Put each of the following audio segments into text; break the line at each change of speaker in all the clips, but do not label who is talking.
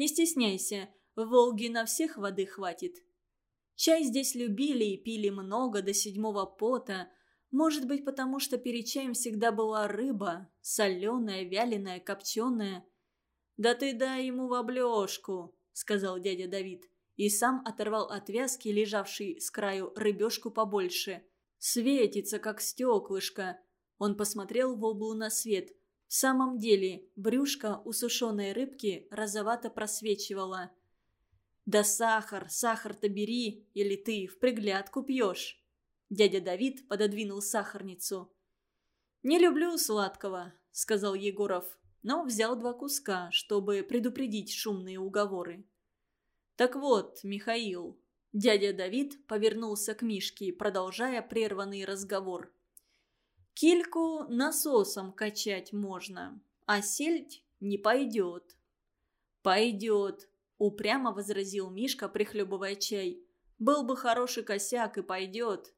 Не стесняйся, в Волге на всех воды хватит. Чай здесь любили и пили много до седьмого пота. Может быть, потому что перед чаем всегда была рыба, соленая, вяленая, копченая. «Да ты дай ему в облежку», — сказал дядя Давид, и сам оторвал от вязки, лежавшей с краю рыбешку побольше. «Светится, как стеклышко». Он посмотрел в облу на свет. В самом деле, брюшко у сушеной рыбки розовато просвечивало. «Да сахар, сахар-то бери, или ты в приглядку пьешь». Дядя Давид пододвинул сахарницу. «Не люблю сладкого», — сказал Егоров, но взял два куска, чтобы предупредить шумные уговоры. «Так вот, Михаил...» Дядя Давид повернулся к Мишке, продолжая прерванный разговор. «Кильку насосом качать можно, а сельдь не пойдет». «Пойдет», — упрямо возразил Мишка, прихлебывая чай. «Был бы хороший косяк и пойдет».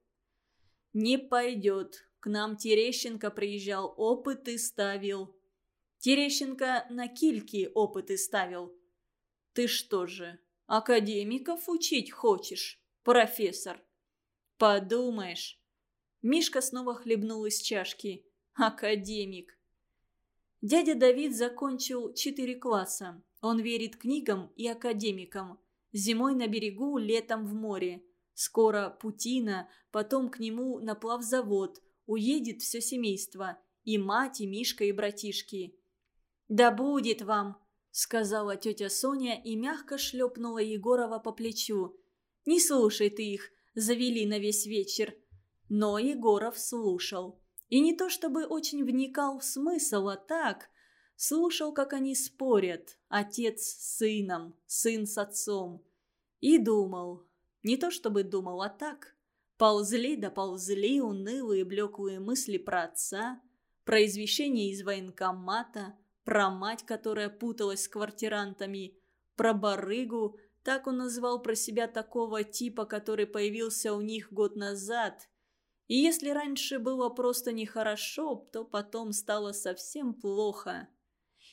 «Не пойдет. К нам Терещенко приезжал, опыты ставил». «Терещенко на кильки опыты ставил». «Ты что же, академиков учить хочешь, профессор?» «Подумаешь». Мишка снова хлебнул из чашки. «Академик». Дядя Давид закончил четыре класса. Он верит книгам и академикам. Зимой на берегу, летом в море. Скоро Путина, потом к нему на плавзавод. Уедет все семейство. И мать, и Мишка, и братишки. «Да будет вам!» — сказала тетя Соня и мягко шлепнула Егорова по плечу. «Не слушай ты их, завели на весь вечер». Но Егоров слушал. И не то чтобы очень вникал в смысл, а так... Слушал, как они спорят, отец с сыном, сын с отцом. И думал, не то чтобы думал, а так. Ползли да ползли унылые блеклые мысли про отца, про извещение из военкомата, про мать, которая путалась с квартирантами, про барыгу, так он назвал про себя такого типа, который появился у них год назад. И если раньше было просто нехорошо, то потом стало совсем плохо.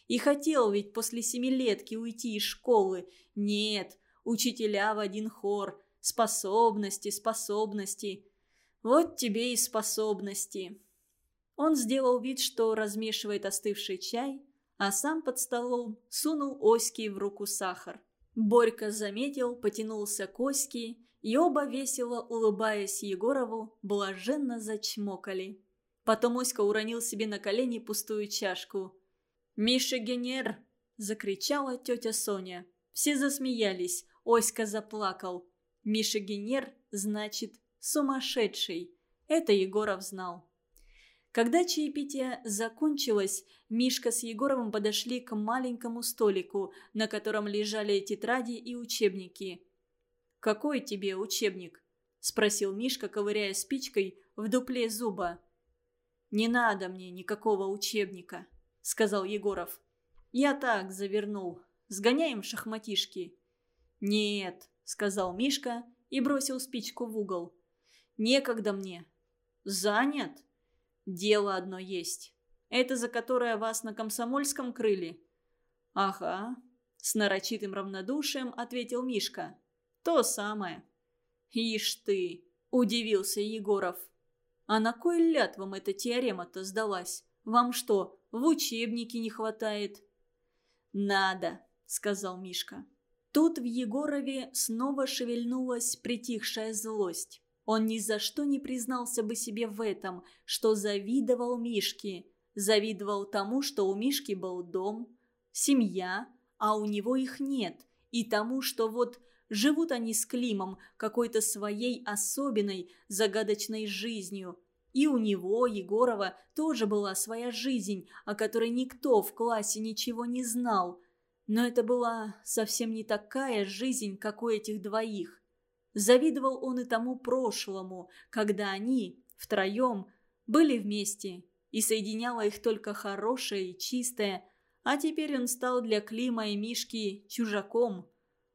И хотел ведь после семилетки уйти из школы. Нет, учителя в один хор. Способности, способности. Вот тебе и способности. Он сделал вид, что размешивает остывший чай, а сам под столом сунул Оське в руку сахар. Борька заметил, потянулся к Оське, и оба, весело улыбаясь Егорову, блаженно зачмокали. Потом Оська уронил себе на колени пустую чашку. «Миша Генер!» – закричала тетя Соня. Все засмеялись, Оська заплакал. Миша Генер значит «сумасшедший». Это Егоров знал. Когда чаепитие закончилось, Мишка с Егоровым подошли к маленькому столику, на котором лежали тетради и учебники. «Какой тебе учебник?» – спросил Мишка, ковыряя спичкой в дупле зуба. «Не надо мне никакого учебника», – сказал Егоров. «Я так завернул. Сгоняем шахматишки». «Нет», – сказал Мишка и бросил спичку в угол. «Некогда мне». «Занят?» Дело одно есть. Это за которое вас на Комсомольском крыли?» «Ага», — с нарочитым равнодушием ответил Мишка. «То самое». «Ишь ты!» — удивился Егоров. «А на кой ляд вам эта теорема-то сдалась? Вам что, в учебнике не хватает?» «Надо», — сказал Мишка. Тут в Егорове снова шевельнулась притихшая злость. Он ни за что не признался бы себе в этом, что завидовал Мишке. Завидовал тому, что у Мишки был дом, семья, а у него их нет. И тому, что вот живут они с Климом какой-то своей особенной, загадочной жизнью. И у него, Егорова, тоже была своя жизнь, о которой никто в классе ничего не знал. Но это была совсем не такая жизнь, как у этих двоих. Завидовал он и тому прошлому, когда они, втроем, были вместе, и соединяло их только хорошее и чистое, а теперь он стал для Клима и Мишки чужаком.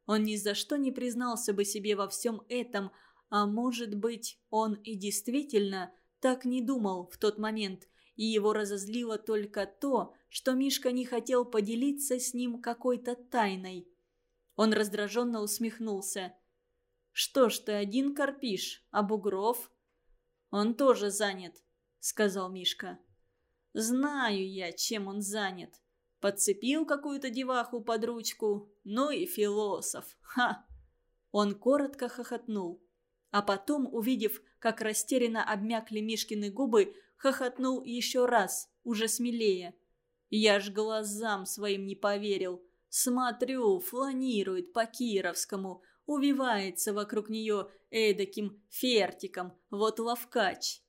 Он ни за что не признался бы себе во всем этом, а может быть, он и действительно так не думал в тот момент, и его разозлило только то, что Мишка не хотел поделиться с ним какой-то тайной – Он раздраженно усмехнулся. «Что ж ты один корпишь, а Бугров?» «Он тоже занят», — сказал Мишка. «Знаю я, чем он занят. Подцепил какую-то деваху под ручку. Ну и философ. Ха!» Он коротко хохотнул. А потом, увидев, как растерянно обмякли Мишкины губы, хохотнул еще раз, уже смелее. Я ж глазам своим не поверил. Смотрю, фланирует по Кировскому, увивается вокруг нее эдаким фертиком, вот ловкач.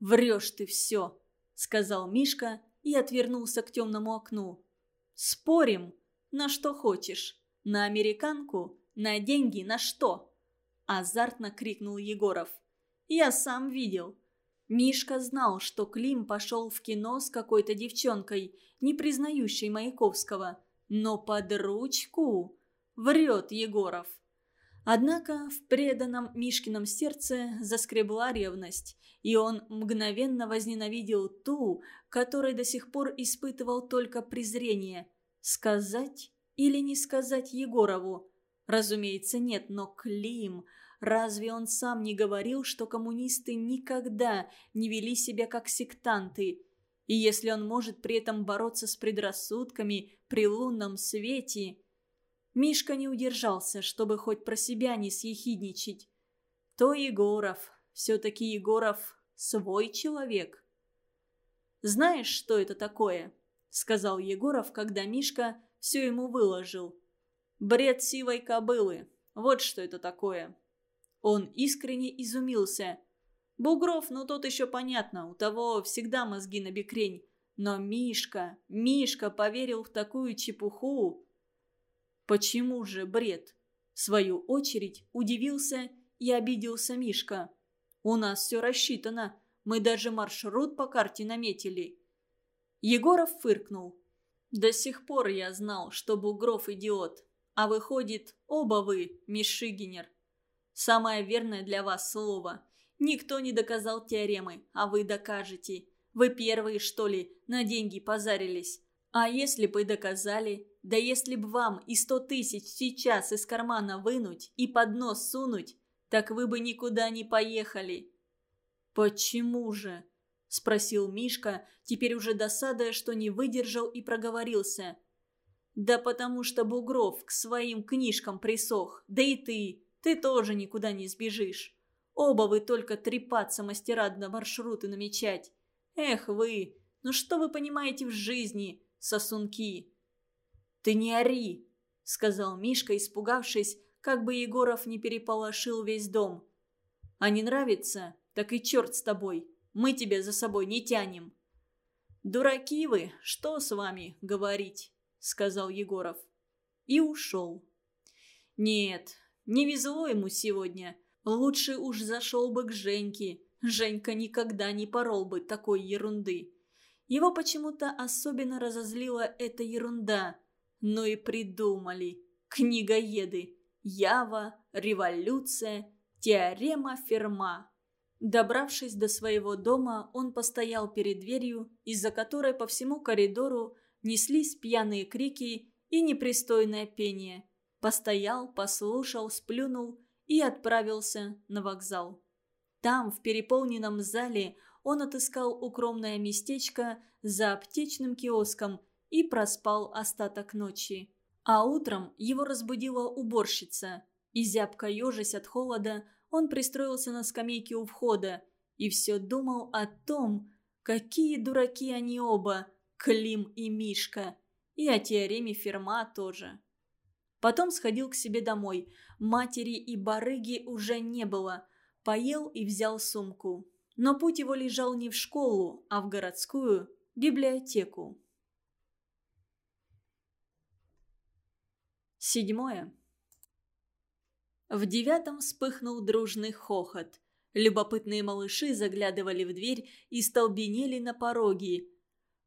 «Врешь ты все», — сказал Мишка и отвернулся к темному окну. «Спорим? На что хочешь? На американку? На деньги? На что?» Азартно крикнул Егоров. «Я сам видел. Мишка знал, что Клим пошел в кино с какой-то девчонкой, не признающей Маяковского. Но под ручку врет Егоров. Однако в преданном Мишкином сердце заскребла ревность, и он мгновенно возненавидел ту, которой до сих пор испытывал только презрение. Сказать или не сказать Егорову? Разумеется, нет, но Клим... Разве он сам не говорил, что коммунисты никогда не вели себя как сектанты? И если он может при этом бороться с предрассудками при лунном свете... Мишка не удержался, чтобы хоть про себя не съехидничать. То Егоров, все-таки Егоров свой человек. «Знаешь, что это такое?» — сказал Егоров, когда Мишка все ему выложил. «Бред сивой кобылы. Вот что это такое». Он искренне изумился. Бугров, ну тот еще понятно, у того всегда мозги на бекрень. Но Мишка, Мишка поверил в такую чепуху. Почему же бред? В свою очередь удивился и обиделся Мишка. У нас все рассчитано. Мы даже маршрут по карте наметили. Егоров фыркнул. До сих пор я знал, что Бугров идиот. А выходит, оба вы, Мишигинер. Самое верное для вас слово. Никто не доказал теоремы, а вы докажете. Вы первые, что ли, на деньги позарились. А если бы доказали, да если бы вам и сто тысяч сейчас из кармана вынуть и под нос сунуть, так вы бы никуда не поехали». «Почему же?» – спросил Мишка, теперь уже досадая, что не выдержал и проговорился. «Да потому что Бугров к своим книжкам присох, да и ты. Ты тоже никуда не сбежишь. Оба вы только трепаться мастера на маршруты намечать. Эх вы, ну что вы понимаете в жизни, сосунки?» «Ты не ори», — сказал Мишка, испугавшись, как бы Егоров не переполошил весь дом. «А не нравится? Так и черт с тобой. Мы тебя за собой не тянем». «Дураки вы, что с вами говорить?» — сказал Егоров. И ушел. «Нет, не везло ему сегодня. Лучше уж зашел бы к Женьке. Женька никогда не порол бы такой ерунды. Его почему-то особенно разозлила эта ерунда. Ну и придумали. Книгоеды. Ява, революция, теорема Ферма. Добравшись до своего дома, он постоял перед дверью, из-за которой по всему коридору неслись пьяные крики и непристойное пение – Постоял, послушал, сплюнул и отправился на вокзал. Там, в переполненном зале, он отыскал укромное местечко за аптечным киоском и проспал остаток ночи. А утром его разбудила уборщица. И зябко ежась от холода, он пристроился на скамейке у входа и все думал о том, какие дураки они оба, Клим и Мишка, и о теореме Ферма тоже. Потом сходил к себе домой. Матери и барыги уже не было. Поел и взял сумку. Но путь его лежал не в школу, а в городскую библиотеку. Седьмое. В девятом вспыхнул дружный хохот. Любопытные малыши заглядывали в дверь и столбенели на пороге.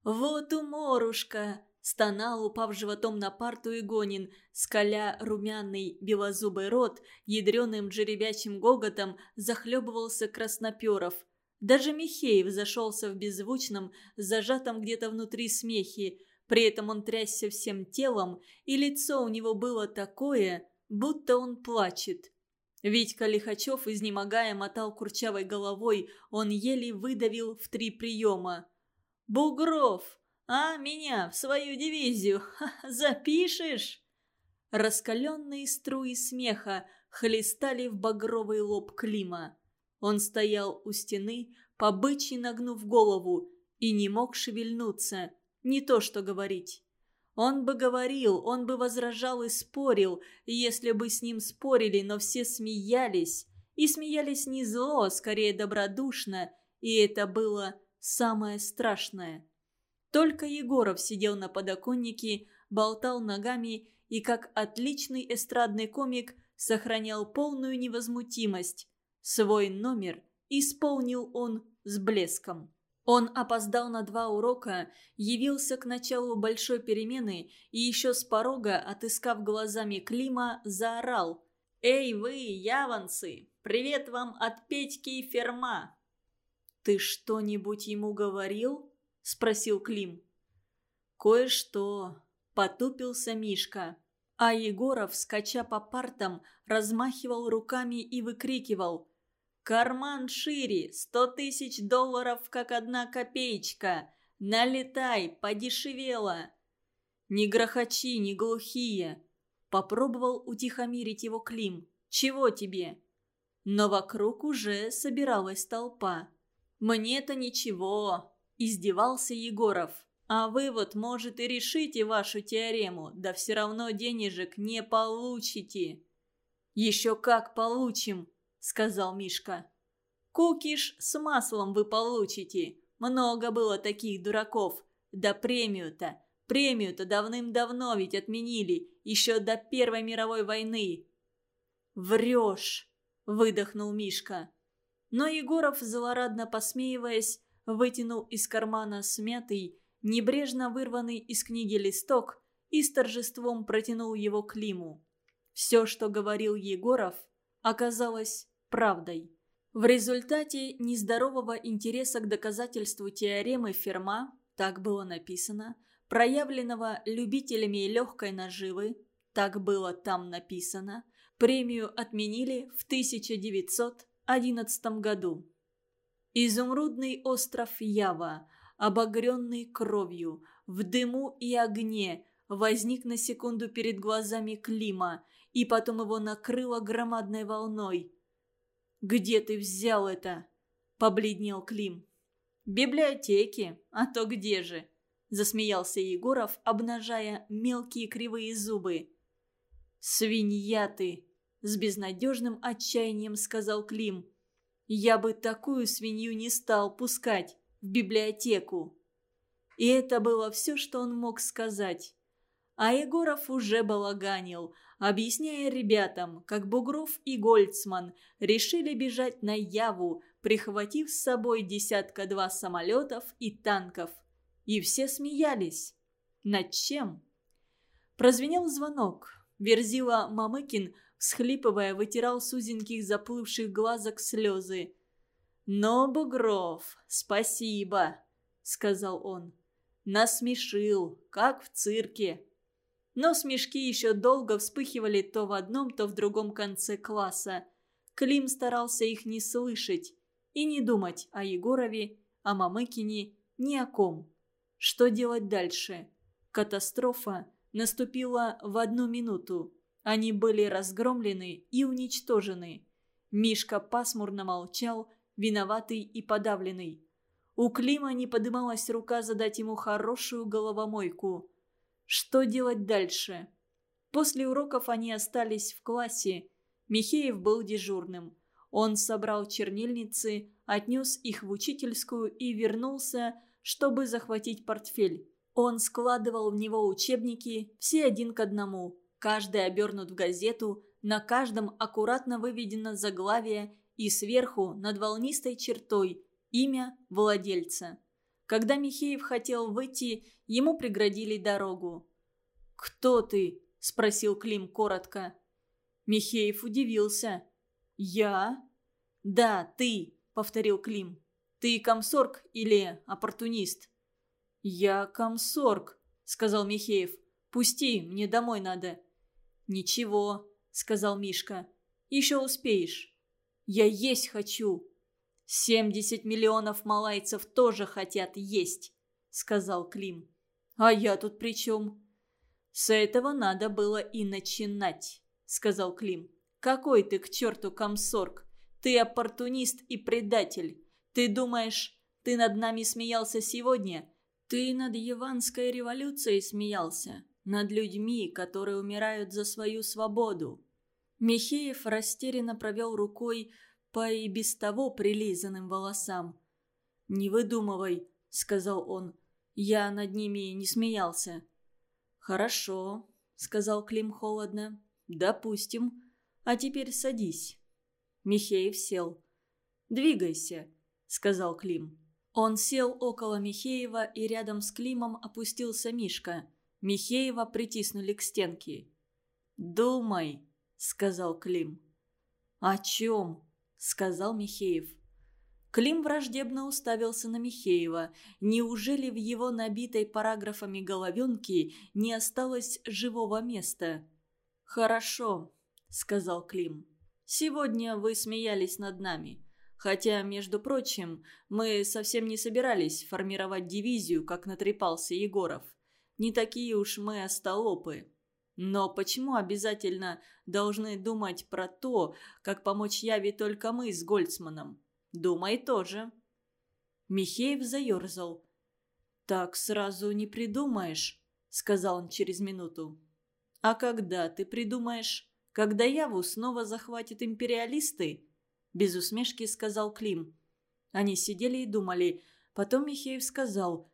«Вот уморушка! Стонал, упав животом на парту Игонин, скаля румяный белозубый рот, ядреным жеребячим гоготом захлебывался красноперов. Даже Михеев зашелся в беззвучном, зажатом где-то внутри смехе. При этом он трясся всем телом, и лицо у него было такое, будто он плачет. Витька Лихачев, изнемогая, мотал курчавой головой, он еле выдавил в три приема. «Бугров! А, меня в свою дивизию! Ха, запишешь?» Раскаленные струи смеха хлестали в багровый лоб Клима. Он стоял у стены, побычьи нагнув голову, и не мог шевельнуться, не то что говорить. Он бы говорил, он бы возражал и спорил, если бы с ним спорили, но все смеялись. И смеялись не зло, а скорее добродушно, и это было самое страшное. Только Егоров сидел на подоконнике, болтал ногами и, как отличный эстрадный комик, сохранял полную невозмутимость. Свой номер исполнил он с блеском. Он опоздал на два урока, явился к началу большой перемены и еще с порога, отыскав глазами Клима, заорал. «Эй вы, яванцы! Привет вам от Петьки и Ферма!» «Ты что-нибудь ему говорил?» – спросил Клим. «Кое-что», – потупился Мишка. А Егоров, скача по партам, размахивал руками и выкрикивал Карман шире, сто тысяч долларов, как одна копеечка. Налетай, подешевело. Не грохочи, не глухие. Попробовал утихомирить его Клим. Чего тебе? Но вокруг уже собиралась толпа. «Мне-то ничего», – издевался Егоров. «А вы вот, может, и решите вашу теорему, да все равно денежек не получите». «Еще как получим», — сказал Мишка. «Кукиш с маслом вы получите. Много было таких дураков. Да премию-то, премию-то давным-давно ведь отменили, еще до Первой мировой войны». «Врешь!» – выдохнул Мишка. Но Егоров, злорадно посмеиваясь, вытянул из кармана смятый, небрежно вырванный из книги листок и с торжеством протянул его Климу. Все, что говорил Егоров, оказалось правдой. В результате нездорового интереса к доказательству теоремы Ферма, так было написано, проявленного любителями легкой наживы, так было там написано, премию отменили в 1911 году. Изумрудный остров Ява, обогренный кровью, в дыму и огне, возник на секунду перед глазами Клима, и потом его накрыло громадной волной – «Где ты взял это?» – побледнел Клим. «Библиотеки, а то где же?» – засмеялся Егоров, обнажая мелкие кривые зубы. «Свинья ты!» – с безнадежным отчаянием сказал Клим. «Я бы такую свинью не стал пускать в библиотеку». И это было все, что он мог сказать. А Егоров уже балаганил – объясняя ребятам, как Бугров и Гольцман решили бежать на Яву, прихватив с собой десятка-два самолетов и танков. И все смеялись. Над чем? Прозвенел звонок. Верзила Мамыкин, всхлипывая, вытирал с узеньких заплывших глазок слезы. «Но, Бугров, спасибо», — сказал он. «Насмешил, как в цирке». Но смешки еще долго вспыхивали то в одном, то в другом конце класса. Клим старался их не слышать и не думать о Егорове, о Мамыкине, ни о ком. Что делать дальше? Катастрофа наступила в одну минуту. Они были разгромлены и уничтожены. Мишка пасмурно молчал, виноватый и подавленный. У Клима не подымалась рука задать ему хорошую головомойку. Что делать дальше? После уроков они остались в классе. Михеев был дежурным. Он собрал чернильницы, отнес их в учительскую и вернулся, чтобы захватить портфель. Он складывал в него учебники, все один к одному. Каждый обернут в газету, на каждом аккуратно выведено заглавие и сверху над волнистой чертой имя владельца. Когда Михеев хотел выйти, ему преградили дорогу. «Кто ты?» – спросил Клим коротко. Михеев удивился. «Я?» «Да, ты», – повторил Клим. «Ты комсорг или оппортунист?» «Я комсорг», – сказал Михеев. «Пусти, мне домой надо». «Ничего», — сказал Мишка. «Еще успеешь». «Я есть хочу». «Семьдесят миллионов малайцев тоже хотят есть», — сказал Клим. «А я тут при чем?» «С этого надо было и начинать», — сказал Клим. «Какой ты к черту комсорг? Ты оппортунист и предатель. Ты думаешь, ты над нами смеялся сегодня? Ты над Яванской революцией смеялся. Над людьми, которые умирают за свою свободу». Михеев растерянно провел рукой по и без того прилизанным волосам. «Не выдумывай», — сказал он. «Я над ними не смеялся». «Хорошо», — сказал Клим холодно. «Допустим. А теперь садись». Михеев сел. «Двигайся», — сказал Клим. Он сел около Михеева, и рядом с Климом опустился Мишка. Михеева притиснули к стенке. «Думай», — сказал Клим. «О чем?» Сказал Михеев. Клим враждебно уставился на Михеева. Неужели в его набитой параграфами головенке не осталось живого места? «Хорошо», — сказал Клим. «Сегодня вы смеялись над нами. Хотя, между прочим, мы совсем не собирались формировать дивизию, как натрепался Егоров. Не такие уж мы остолопы. Но почему обязательно должны думать про то, как помочь Яве только мы с Гольцманом? Думай тоже. Михеев заерзал. «Так сразу не придумаешь», — сказал он через минуту. «А когда ты придумаешь? Когда Яву снова захватят империалисты?» Без усмешки сказал Клим. Они сидели и думали. Потом Михеев сказал.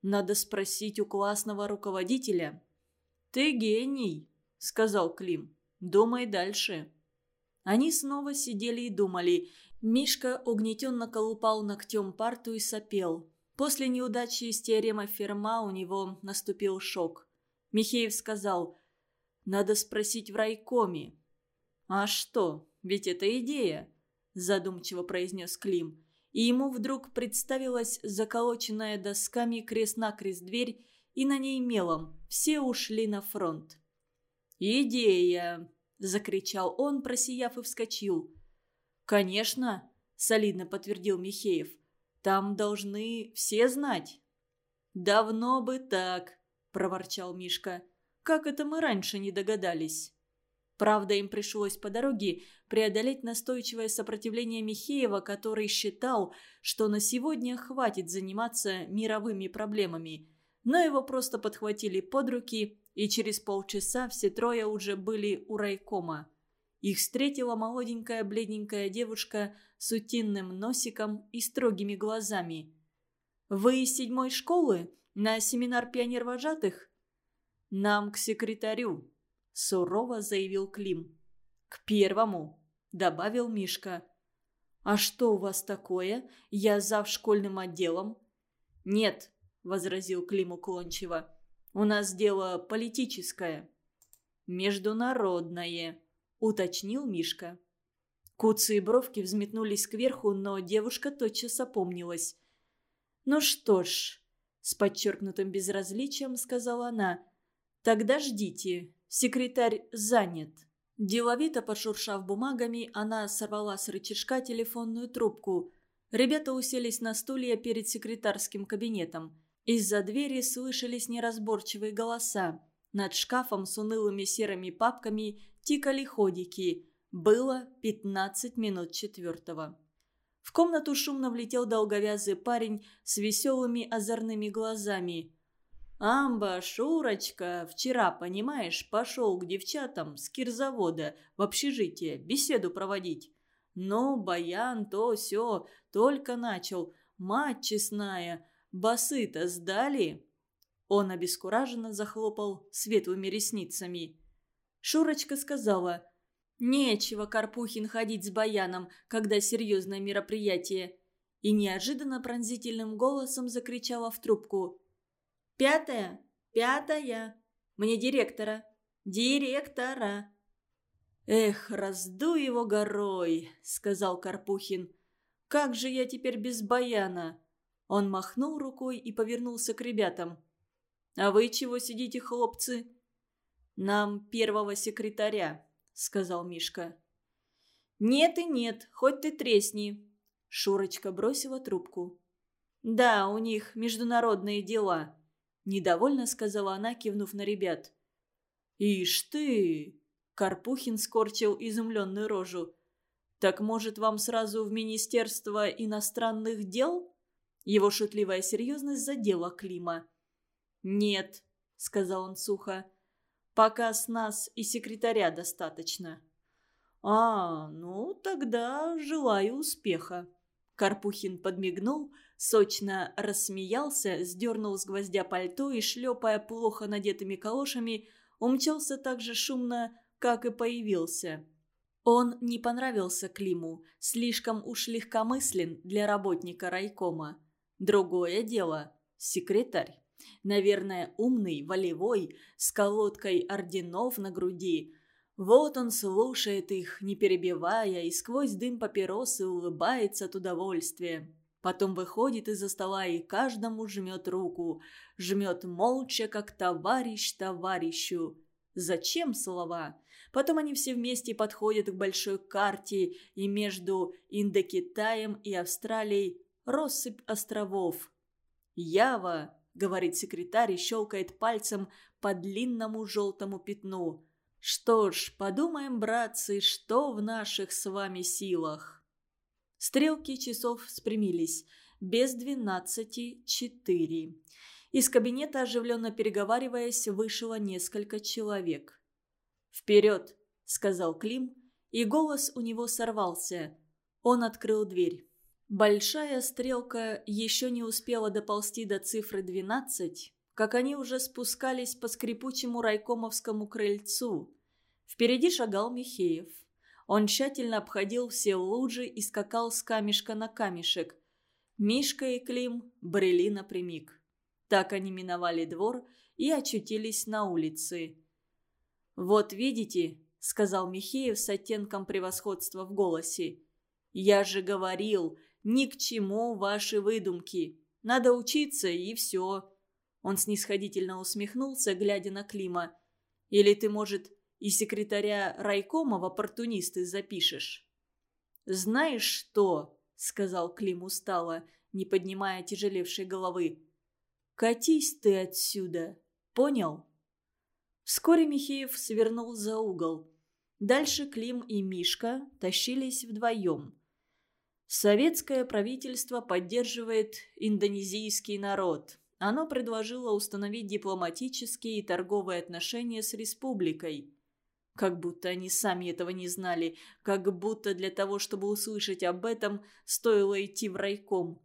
«Надо спросить у классного руководителя, «Ты гений», — сказал Клим. «Думай дальше». Они снова сидели и думали. Мишка угнетенно колупал ногтем парту и сопел. После неудачи с теоремой Ферма у него наступил шок. Михеев сказал, «Надо спросить в райкоме». «А что? Ведь это идея», – задумчиво произнес Клим. И ему вдруг представилась заколоченная досками крест-накрест дверь и на ней мелом «Все ушли на фронт». «Идея!» – закричал он, просияв и вскочил. «Конечно!» – солидно подтвердил Михеев. «Там должны все знать». «Давно бы так!» – проворчал Мишка. «Как это мы раньше не догадались?» Правда, им пришлось по дороге преодолеть настойчивое сопротивление Михеева, который считал, что на сегодня хватит заниматься мировыми проблемами – но его просто подхватили под руки, и через полчаса все трое уже были у райкома. Их встретила молоденькая бледненькая девушка с утинным носиком и строгими глазами. «Вы из седьмой школы? На семинар пионервожатых?» «Нам к секретарю», – сурово заявил Клим. «К первому», – добавил Мишка. «А что у вас такое? Я зав школьным отделом». «Нет, – возразил Клим уклончиво. «У нас дело политическое». «Международное», – уточнил Мишка. Куцы и бровки взметнулись кверху, но девушка тотчас опомнилась. «Ну что ж», – с подчеркнутым безразличием сказала она, – «тогда ждите, секретарь занят». Деловито пошуршав бумагами, она сорвала с рычажка телефонную трубку. Ребята уселись на стулья перед секретарским кабинетом. Из-за двери слышались неразборчивые голоса. Над шкафом с унылыми серыми папками тикали ходики. Было 15 минут четвертого. В комнату шумно влетел долговязый парень с веселыми озорными глазами. «Амба, Шурочка, вчера, понимаешь, пошел к девчатам с кирзавода в общежитие беседу проводить. Ну, Баян, то все, только начал. Мать честная, Басы-то сдали?» Он обескураженно захлопал светлыми ресницами. Шурочка сказала, «Нечего, Карпухин, ходить с баяном, когда серьезное мероприятие». И неожиданно пронзительным голосом закричала в трубку. «Пятая! Пятая! Мне директора! Директора!» «Эх, разду его горой!» — сказал Карпухин. «Как же я теперь без баяна?» Он махнул рукой и повернулся к ребятам. А вы чего сидите, хлопцы?» «Нам первого секретаря», — сказал Мишка. «Нет и нет, хоть ты тресни», — Шурочка бросила трубку. «Да, у них международные дела», — недовольно сказала она, кивнув на ребят. «Ишь ты!» — Карпухин скорчил изумленную рожу. «Так, может, вам сразу в Министерство иностранных дел?» Его шутливая серьезность задела Клима. «Нет», — сказал он сухо, — «пока с нас и секретаря достаточно». «А, ну, тогда желаю успеха». Карпухин подмигнул, сочно рассмеялся, сдернул с гвоздя пальто и, шлепая плохо надетыми калошами, умчался так же шумно, как и появился. Он не понравился Климу, слишком уж легкомыслен для работника райкома. Другое дело – секретарь. Наверное, умный, волевой, с колодкой орденов на груди. Вот он слушает их, не перебивая, и сквозь дым папиросы улыбается от удовольствия. Потом выходит из-за стола и каждому жмет руку. Жмет молча, как товарищ товарищу. Зачем слова? Потом они все вместе подходят к большой карте, и между Индокитаем и Австралией россыпь островов. «Ява», — говорит секретарь и щелкает пальцем по длинному желтому пятну. «Что ж, подумаем, братцы, что в наших с вами силах». Стрелки часов спрямились. Без двенадцати четыре. Из кабинета, оживленно переговариваясь, вышло несколько человек. «Вперед!» — сказал Клим, и голос у него сорвался. Он открыл дверь. Большая стрелка еще не успела доползти до цифры 12, как они уже спускались по скрипучему райкомовскому крыльцу. Впереди шагал Михеев. Он тщательно обходил все лужи и скакал с камешка на камешек. Мишка и Клим брели напрямик. Так они миновали двор и очутились на улице. «Вот видите», — сказал Михеев с оттенком превосходства в голосе, — «я же говорил, ни к чему ваши выдумки. Надо учиться, и все». Он снисходительно усмехнулся, глядя на Клима. «Или ты, может, и секретаря райкома в оппортунисты запишешь?» «Знаешь что?» — сказал Клим устало, не поднимая тяжелевшей головы. «Катись ты отсюда, понял?» Вскоре Михеев свернул за угол. Дальше Клим и Мишка тащились вдвоем. Советское правительство поддерживает индонезийский народ. Оно предложило установить дипломатические и торговые отношения с республикой. Как будто они сами этого не знали, как будто для того, чтобы услышать об этом, стоило идти в райком.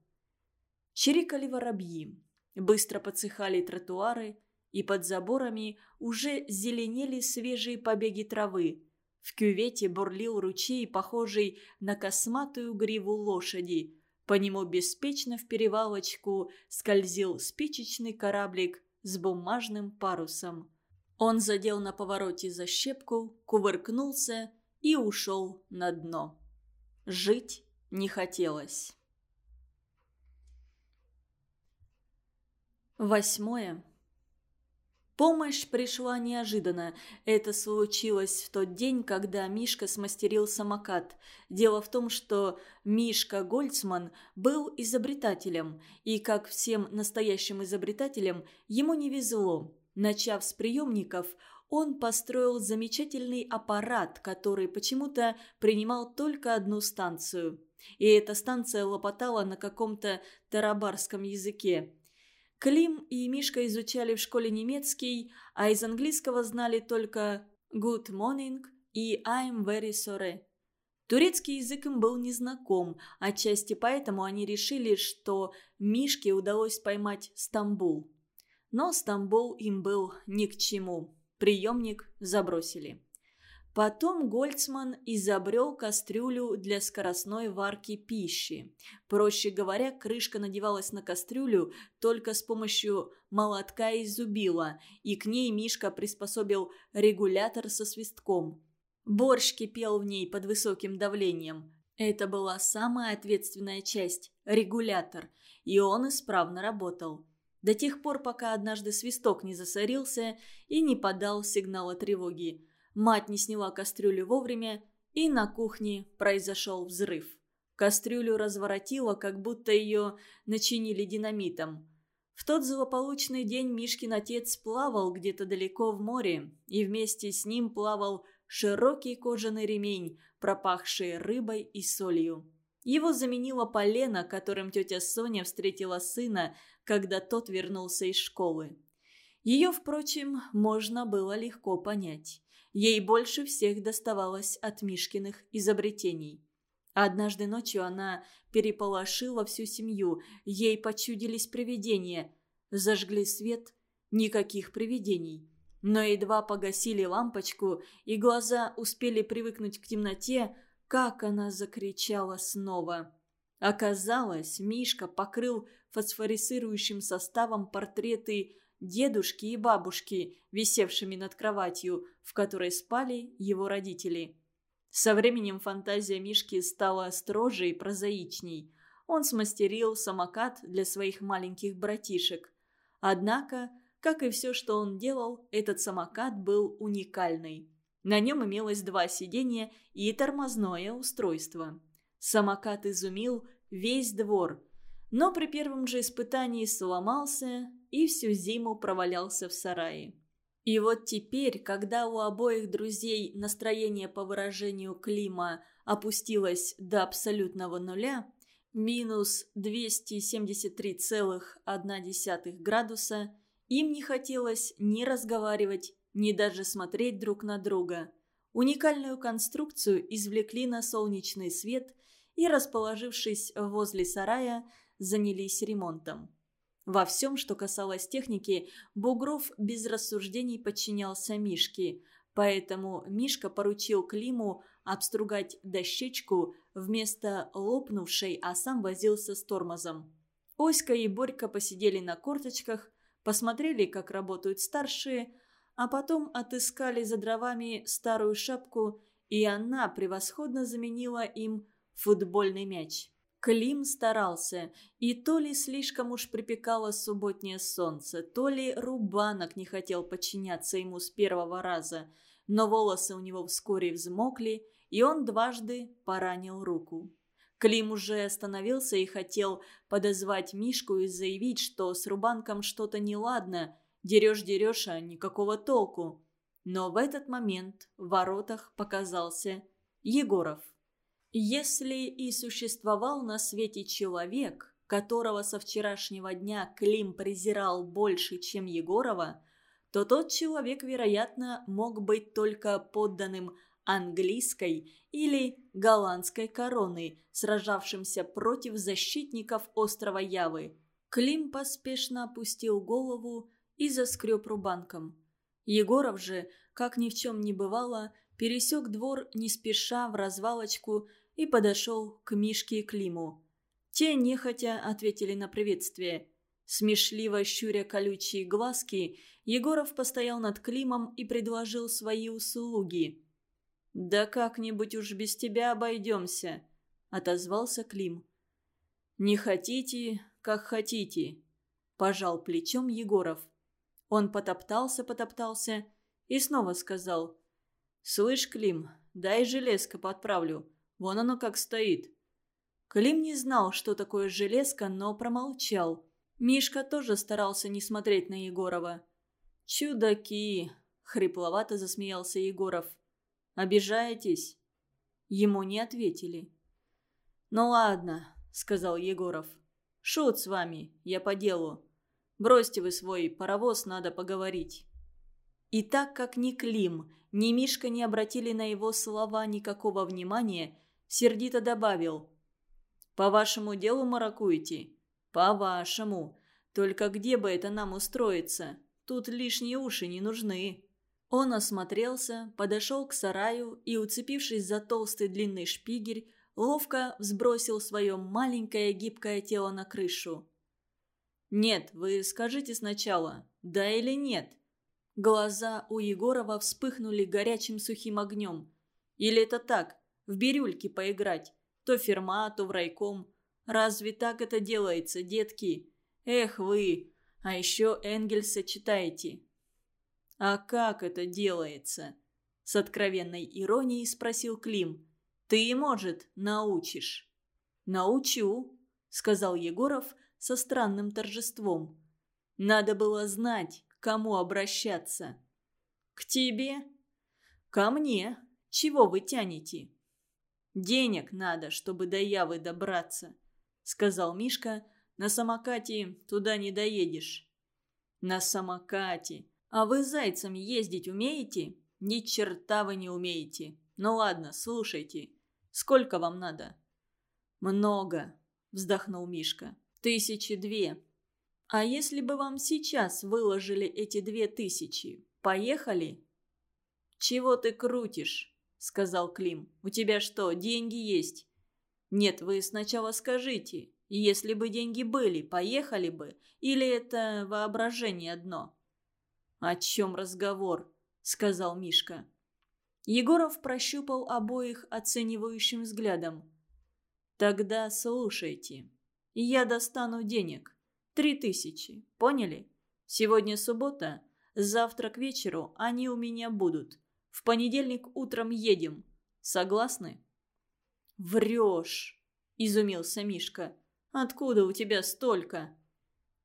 Чирикали воробьи, быстро подсыхали тротуары, и под заборами уже зеленели свежие побеги травы – в кювете бурлил ручей, похожий на косматую гриву лошади. По нему беспечно в перевалочку скользил спичечный кораблик с бумажным парусом. Он задел на повороте за щепку, кувыркнулся и ушел на дно. Жить не хотелось. Восьмое. Помощь пришла неожиданно. Это случилось в тот день, когда Мишка смастерил самокат. Дело в том, что Мишка Гольцман был изобретателем, и, как всем настоящим изобретателям, ему не везло. Начав с приемников, он построил замечательный аппарат, который почему-то принимал только одну станцию. И эта станция лопотала на каком-то тарабарском языке. Клим и Мишка изучали в школе немецкий, а из английского знали только «good morning» и «I'm very sorry». Турецкий язык им был незнаком, отчасти поэтому они решили, что Мишке удалось поймать Стамбул. Но Стамбул им был ни к чему. Приемник забросили. Потом Гольцман изобрел кастрюлю для скоростной варки пищи. Проще говоря, крышка надевалась на кастрюлю только с помощью молотка и зубила, и к ней Мишка приспособил регулятор со свистком. Борщ кипел в ней под высоким давлением. Это была самая ответственная часть – регулятор, и он исправно работал. До тех пор, пока однажды свисток не засорился и не подал сигнала тревоги. Мать не сняла кастрюлю вовремя, и на кухне произошел взрыв. Кастрюлю разворотило, как будто ее начинили динамитом. В тот злополучный день Мишкин отец плавал где-то далеко в море, и вместе с ним плавал широкий кожаный ремень, пропахший рыбой и солью. Его заменила полено, которым тетя Соня встретила сына, когда тот вернулся из школы. Ее, впрочем, можно было легко понять. Ей больше всех доставалось от Мишкиных изобретений. Однажды ночью она переполошила всю семью, ей почудились привидения. Зажгли свет – никаких привидений. Но едва погасили лампочку, и глаза успели привыкнуть к темноте, как она закричала снова. Оказалось, Мишка покрыл фосфорисирующим составом портреты дедушки и бабушки, висевшими над кроватью, в которой спали его родители. Со временем фантазия Мишки стала строже и прозаичней. Он смастерил самокат для своих маленьких братишек. Однако, как и все, что он делал, этот самокат был уникальный. На нем имелось два сиденья и тормозное устройство. Самокат изумил весь двор, но при первом же испытании сломался и всю зиму провалялся в сарае. И вот теперь, когда у обоих друзей настроение по выражению Клима опустилось до абсолютного нуля, минус 273,1 градуса, им не хотелось ни разговаривать, ни даже смотреть друг на друга. Уникальную конструкцию извлекли на солнечный свет и, расположившись возле сарая, занялись ремонтом. Во всем, что касалось техники, Бугров без рассуждений подчинялся Мишке, поэтому Мишка поручил Климу обстругать дощечку вместо лопнувшей, а сам возился с тормозом. Оська и Борька посидели на корточках, посмотрели, как работают старшие, а потом отыскали за дровами старую шапку, и она превосходно заменила им футбольный мяч. Клим старался, и то ли слишком уж припекало субботнее солнце, то ли Рубанок не хотел подчиняться ему с первого раза, но волосы у него вскоре взмокли, и он дважды поранил руку. Клим уже остановился и хотел подозвать Мишку и заявить, что с Рубанком что-то неладно, дерешь-дерешь, а никакого толку. Но в этот момент в воротах показался Егоров. Если и существовал на свете человек, которого со вчерашнего дня Клим презирал больше, чем Егорова, то тот человек, вероятно, мог быть только подданным английской или голландской короны, сражавшимся против защитников острова Явы. Клим поспешно опустил голову и заскреб рубанком. Егоров же, как ни в чем не бывало, пересек двор не спеша в развалочку и подошел к Мишке и Климу. Те нехотя ответили на приветствие. Смешливо щуря колючие глазки, Егоров постоял над Климом и предложил свои услуги. «Да как-нибудь уж без тебя обойдемся», — отозвался Клим. «Не хотите, как хотите», — пожал плечом Егоров. Он потоптался-потоптался и снова сказал. «Слышь, Клим, дай железко подправлю. Вон оно как стоит». Клим не знал, что такое железка, но промолчал. Мишка тоже старался не смотреть на Егорова. «Чудаки!» — хрипловато засмеялся Егоров. «Обижаетесь?» Ему не ответили. «Ну ладно», — сказал Егоров. «Шут с вами, я по делу. Бросьте вы свой паровоз, надо поговорить». И так как ни Клим, ни Мишка не обратили на его слова никакого внимания, сердито добавил. «По вашему делу маракуете?» «По вашему. Только где бы это нам устроиться? Тут лишние уши не нужны». Он осмотрелся, подошел к сараю и, уцепившись за толстый длинный шпигель, ловко взбросил свое маленькое гибкое тело на крышу. «Нет, вы скажите сначала, да или нет?» Глаза у Егорова вспыхнули горячим сухим огнем. «Или это так, в бирюльки поиграть. То ферма, то в райком. Разве так это делается, детки? Эх вы! А еще Энгельса читаете. «А как это делается?» С откровенной иронией спросил Клим. «Ты, может, научишь?» «Научу», — сказал Егоров со странным торжеством. «Надо было знать, кому обращаться». «К тебе?» «Ко мне. Чего вы тянете?» «Денег надо, чтобы до Явы добраться», — сказал Мишка. «На самокате туда не доедешь». «На самокате. А вы зайцами ездить умеете?» «Ни черта вы не умеете. Ну ладно, слушайте. Сколько вам надо?» «Много», — вздохнул Мишка. «Тысячи две. А если бы вам сейчас выложили эти две тысячи, поехали?» «Чего ты крутишь?» — сказал Клим. «У тебя что, деньги есть?» «Нет, вы сначала скажите. Если бы деньги были, поехали бы? Или это воображение одно?» «О чем разговор?» — сказал Мишка. Егоров прощупал обоих оценивающим взглядом. «Тогда слушайте. Я достану денег. Три тысячи. Поняли? Сегодня суббота. Завтра к вечеру они у меня будут. В понедельник утром едем. Согласны?» «Врешь!» – изумился Мишка. «Откуда у тебя столько?»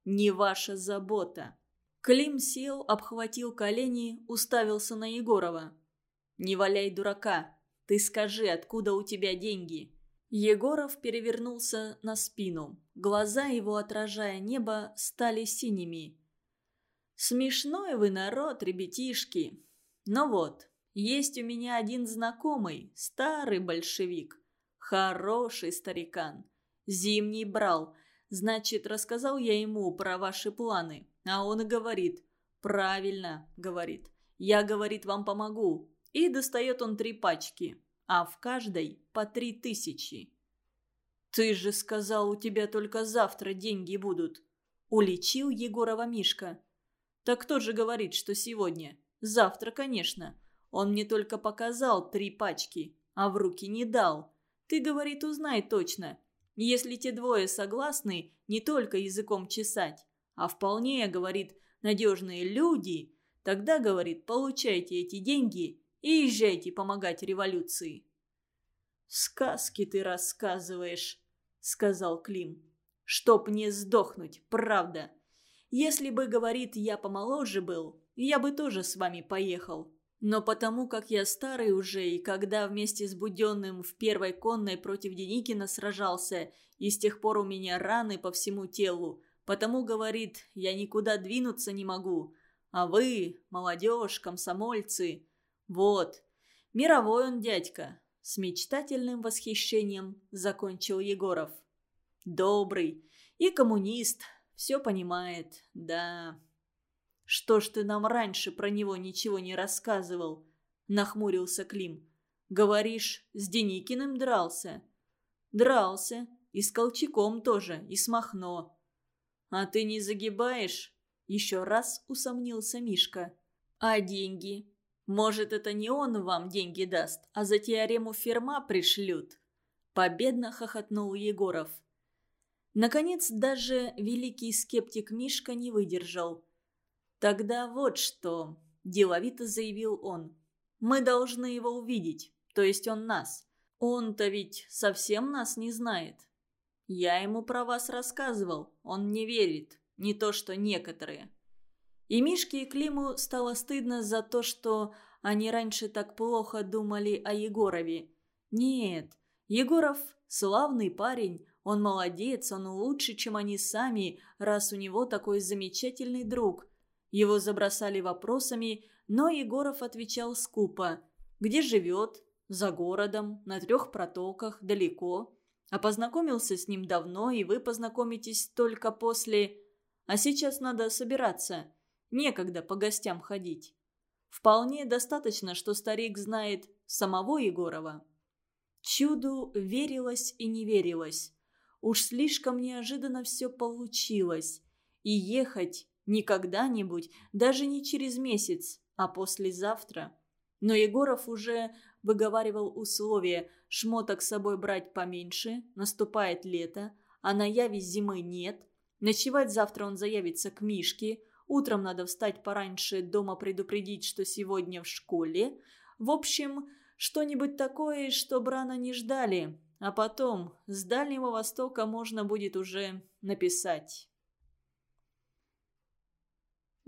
«Не ваша забота». Клим сел, обхватил колени, уставился на Егорова. «Не валяй дурака. Ты скажи, откуда у тебя деньги?» Егоров перевернулся на спину. Глаза его, отражая небо, стали синими. «Смешной вы народ, ребятишки. Ну вот, есть у меня один знакомый, старый большевик. Хороший старикан. Зимний брал. Значит, рассказал я ему про ваши планы. А он и говорит. Правильно, говорит. Я, говорит, вам помогу. И достает он три пачки. А в каждой по три тысячи. «Ты же сказал, у тебя только завтра деньги будут», — уличил Егорова Мишка. «Так кто же говорит, что сегодня? Завтра, конечно. Он мне только показал три пачки, а в руки не дал. Ты, говорит, узнай точно. Если те двое согласны не только языком чесать, а вполне, говорит, надежные люди, тогда, говорит, получайте эти деньги и езжайте помогать революции. «Сказки ты рассказываешь», — сказал Клим. «Чтоб не сдохнуть, правда. Если бы, говорит, я помоложе был, я бы тоже с вами поехал. Но потому как я старый уже, и когда вместе с Буденным в первой конной против Деникина сражался, и с тех пор у меня раны по всему телу, потому, говорит, я никуда двинуться не могу. А вы, молодежь, комсомольцы, вот, мировой он дядька, с мечтательным восхищением закончил Егоров. Добрый и коммунист, все понимает, да... «Что ж ты нам раньше про него ничего не рассказывал?» – нахмурился Клим. «Говоришь, с Деникиным дрался?» «Дрался. И с Колчаком тоже, и с Махно». «А ты не загибаешь?» – еще раз усомнился Мишка. «А деньги? Может, это не он вам деньги даст, а за теорему Ферма пришлют?» Победно хохотнул Егоров. Наконец, даже великий скептик Мишка не выдержал – «Тогда вот что», – деловито заявил он. «Мы должны его увидеть, то есть он нас. Он-то ведь совсем нас не знает. Я ему про вас рассказывал, он не верит, не то что некоторые». И Мишке и Климу стало стыдно за то, что они раньше так плохо думали о Егорове. Нет, Егоров – славный парень, он молодец, он лучше, чем они сами, раз у него такой замечательный друг. Его забросали вопросами, но Егоров отвечал скупо. «Где живет? За городом, на трех протоках, далеко. А познакомился с ним давно, и вы познакомитесь только после... А сейчас надо собираться. Некогда по гостям ходить. Вполне достаточно, что старик знает самого Егорова». Чуду верилось и не верилось. Уж слишком неожиданно все получилось. И ехать не когда-нибудь, даже не через месяц, а послезавтра. Но Егоров уже выговаривал условия шмоток с собой брать поменьше, наступает лето, а на яве зимы нет. Ночевать завтра он заявится к Мишке. Утром надо встать пораньше, дома предупредить, что сегодня в школе. В общем, что-нибудь такое, что Брана не ждали. А потом с Дальнего Востока можно будет уже написать.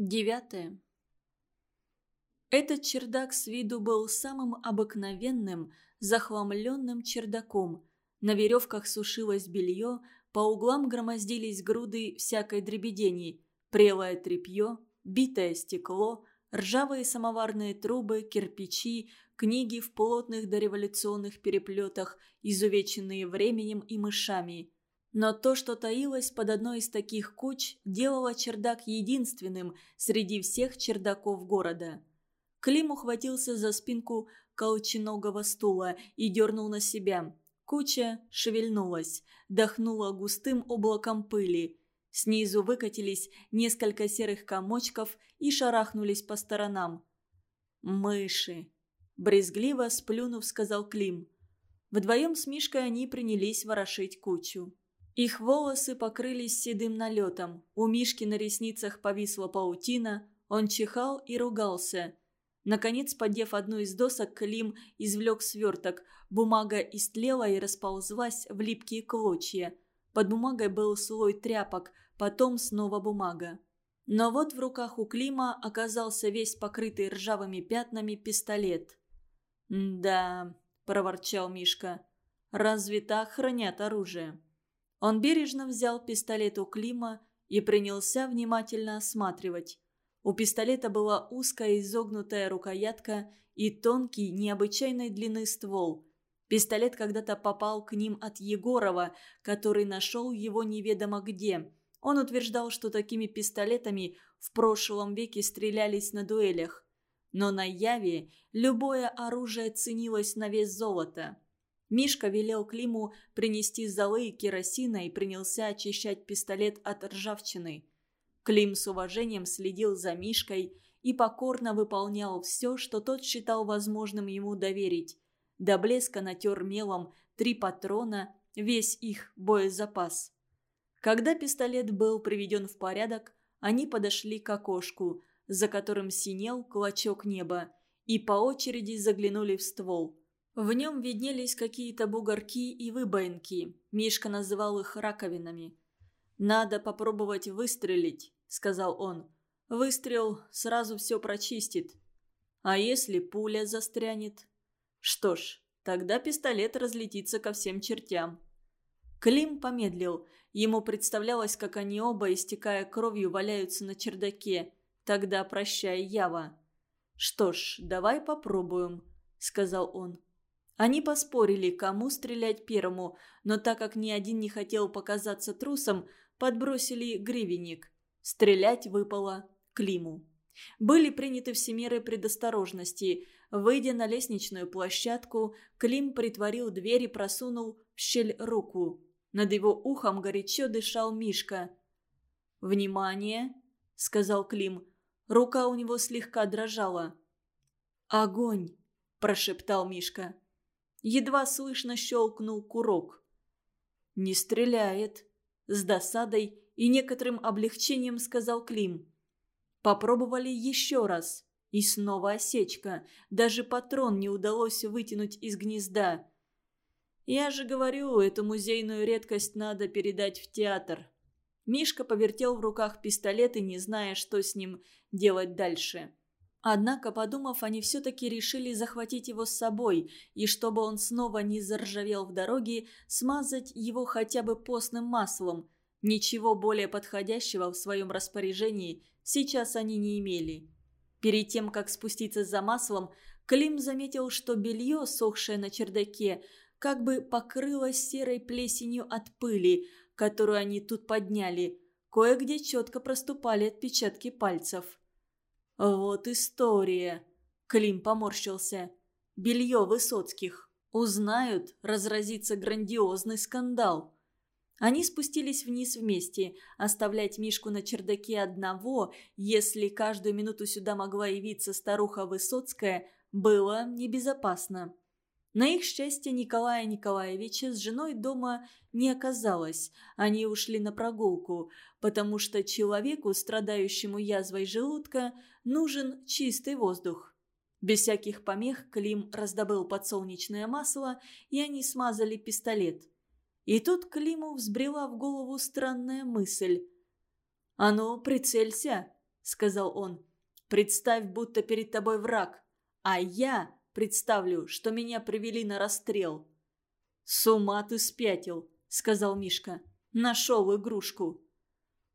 Девятое. Этот чердак с виду был самым обыкновенным, захламленным чердаком. На веревках сушилось белье, по углам громоздились груды всякой дребедени, прелое тряпье, битое стекло, ржавые самоварные трубы, кирпичи, книги в плотных дореволюционных переплетах, изувеченные временем и мышами. Но то, что таилось под одной из таких куч, делало чердак единственным среди всех чердаков города – Клим ухватился за спинку колченогого стула и дернул на себя. Куча шевельнулась, дохнула густым облаком пыли. Снизу выкатились несколько серых комочков и шарахнулись по сторонам. «Мыши!» – брезгливо сплюнув, сказал Клим. Вдвоем с Мишкой они принялись ворошить кучу. Их волосы покрылись седым налетом. У Мишки на ресницах повисла паутина. Он чихал и ругался. Наконец, поддев одну из досок, Клим извлек сверток. Бумага истлела и расползлась в липкие клочья. Под бумагой был слой тряпок, потом снова бумага. Но вот в руках у Клима оказался весь покрытый ржавыми пятнами пистолет. «Да», – проворчал Мишка, – «разве так хранят оружие?» Он бережно взял пистолет у Клима и принялся внимательно осматривать. У пистолета была узкая изогнутая рукоятка и тонкий, необычайной длины ствол. Пистолет когда-то попал к ним от Егорова, который нашел его неведомо где. Он утверждал, что такими пистолетами в прошлом веке стрелялись на дуэлях. Но на Яве любое оружие ценилось на вес золота. Мишка велел Климу принести золы и керосина и принялся очищать пистолет от ржавчины. Клим с уважением следил за Мишкой и покорно выполнял все, что тот считал возможным ему доверить. До блеска натер мелом три патрона, весь их боезапас. Когда пистолет был приведен в порядок, они подошли к окошку, за которым синел клочок неба, и по очереди заглянули в ствол. В нем виднелись какие-то бугорки и выбоинки. Мишка называл их раковинами. «Надо попробовать выстрелить», — сказал он. «Выстрел сразу все прочистит. А если пуля застрянет? Что ж, тогда пистолет разлетится ко всем чертям». Клим помедлил. Ему представлялось, как они оба, истекая кровью, валяются на чердаке. Тогда прощай, Ява. «Что ж, давай попробуем», — сказал он. Они поспорили, кому стрелять первому, но так как ни один не хотел показаться трусом, подбросили гривенник. Стрелять выпало Климу. Были приняты все меры предосторожности. Выйдя на лестничную площадку, Клим притворил дверь и просунул в щель руку. Над его ухом горячо дышал Мишка. «Внимание!» — сказал Клим. Рука у него слегка дрожала. «Огонь!» – прошептал Мишка. Едва слышно щелкнул курок. «Не стреляет!» С досадой и некоторым облегчением сказал Клим. Попробовали еще раз. И снова осечка. Даже патрон не удалось вытянуть из гнезда. «Я же говорю, эту музейную редкость надо передать в театр». Мишка повертел в руках пистолет и не зная, что с ним делать дальше. Однако, подумав, они все-таки решили захватить его с собой, и чтобы он снова не заржавел в дороге, смазать его хотя бы постным маслом. Ничего более подходящего в своем распоряжении сейчас они не имели. Перед тем, как спуститься за маслом, Клим заметил, что белье, сохшее на чердаке, как бы покрылось серой плесенью от пыли, которую они тут подняли. Кое-где четко проступали отпечатки пальцев. «Вот история!» Клим поморщился. «Белье Высоцких. Узнают, разразится грандиозный скандал». Они спустились вниз вместе. Оставлять Мишку на чердаке одного, если каждую минуту сюда могла явиться старуха Высоцкая, было небезопасно. На их счастье Николая Николаевича с женой дома не оказалось. Они ушли на прогулку, потому что человеку, страдающему язвой желудка, нужен чистый воздух. Без всяких помех Клим раздобыл подсолнечное масло, и они смазали пистолет. И тут Климу взбрела в голову странная мысль. «А ну, прицелься!» — сказал он. «Представь, будто перед тобой враг, а я представлю, что меня привели на расстрел». «С ума ты спятил», — сказал Мишка. «Нашел игрушку».